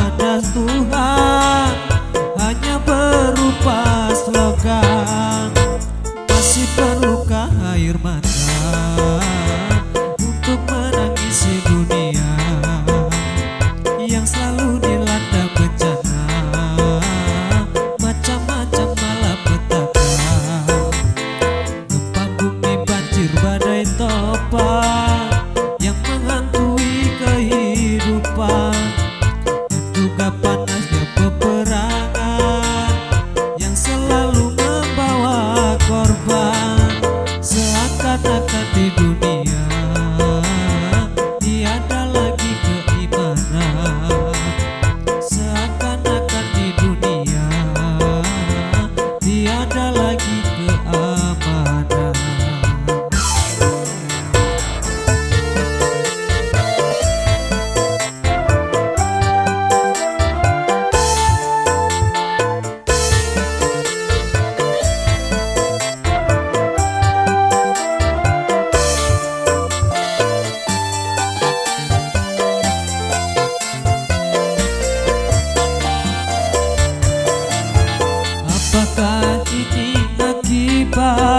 guardas do raio. Betapa panasnya peperangan Yang selalu membawa korban. Seakan-akan di dunia Tiada lagi keimanan. Seakan-akan di dunia Tiada lagi Patati ti atipa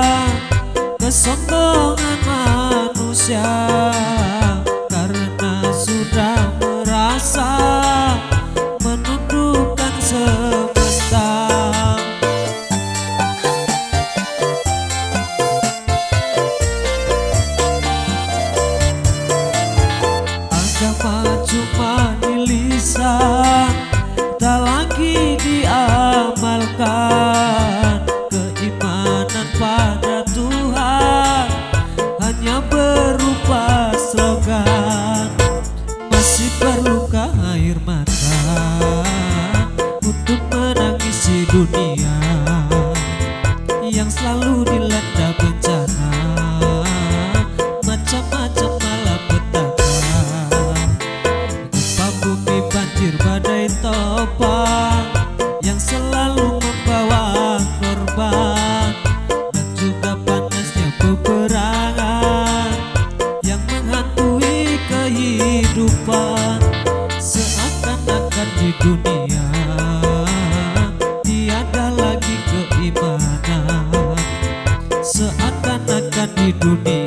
perlukah air mata Untuk menangisi dunia Yang selalu dilanda bencana. Macam-macam malapetaka. Gempa bumi banjir badai topan Yang selalu membawa korban. Dan juga panasnya peperangan Yang menghantui kehidupan dunia. Tiada lagi keimanan. Seakan-akan di dunia